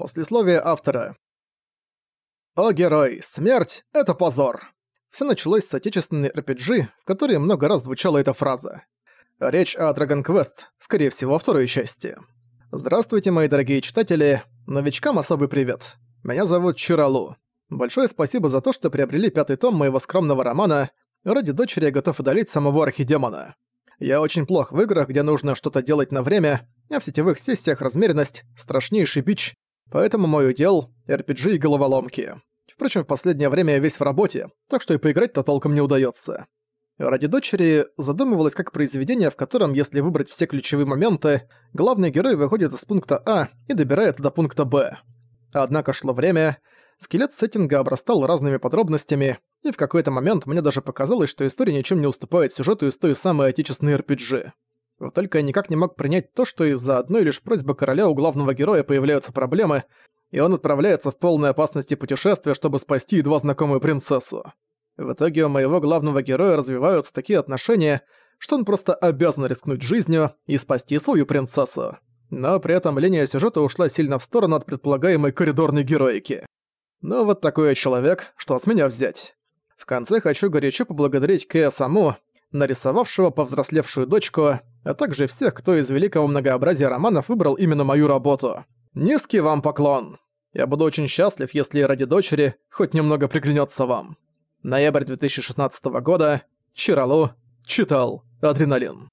Послесловие автора. О герой, смерть — это позор. Все началось с отечественной RPG, в которой много раз звучала эта фраза. Речь о Dragon Quest, скорее всего, второй части. Здравствуйте, мои дорогие читатели. Новичкам особый привет. Меня зовут Чиралу. Большое спасибо за то, что приобрели пятый том моего скромного романа. Ради дочери я готов удалить самого архидемона. Я очень плох в играх, где нужно что-то делать на время, а в сетевых сессиях размеренность – страшнейший бич, поэтому мой удел – RPG и головоломки. Впрочем, в последнее время я весь в работе, так что и поиграть-то толком не удается. Ради дочери задумывалось как произведение, в котором, если выбрать все ключевые моменты, главный герой выходит из пункта А и добирается до пункта Б. Однако шло время, скелет сеттинга обрастал разными подробностями, и в какой-то момент мне даже показалось, что история ничем не уступает сюжету из той самой отечественной RPG. Только я никак не мог принять то, что из-за одной лишь просьбы короля у главного героя появляются проблемы, и он отправляется в полной опасности путешествия, чтобы спасти едва знакомую принцессу. В итоге у моего главного героя развиваются такие отношения, что он просто обязан рискнуть жизнью и спасти свою принцессу. Но при этом линия сюжета ушла сильно в сторону от предполагаемой коридорной героики. Но вот такой я человек, что с меня взять? В конце хочу горячо поблагодарить Кэя Саму, нарисовавшего повзрослевшую дочку, а также всех, кто из великого многообразия романов выбрал именно мою работу. Низкий вам поклон! Я буду очень счастлив, если ради дочери хоть немного приглянется вам. Ноябрь 2016 года. Чиралу. Читал. Адреналин.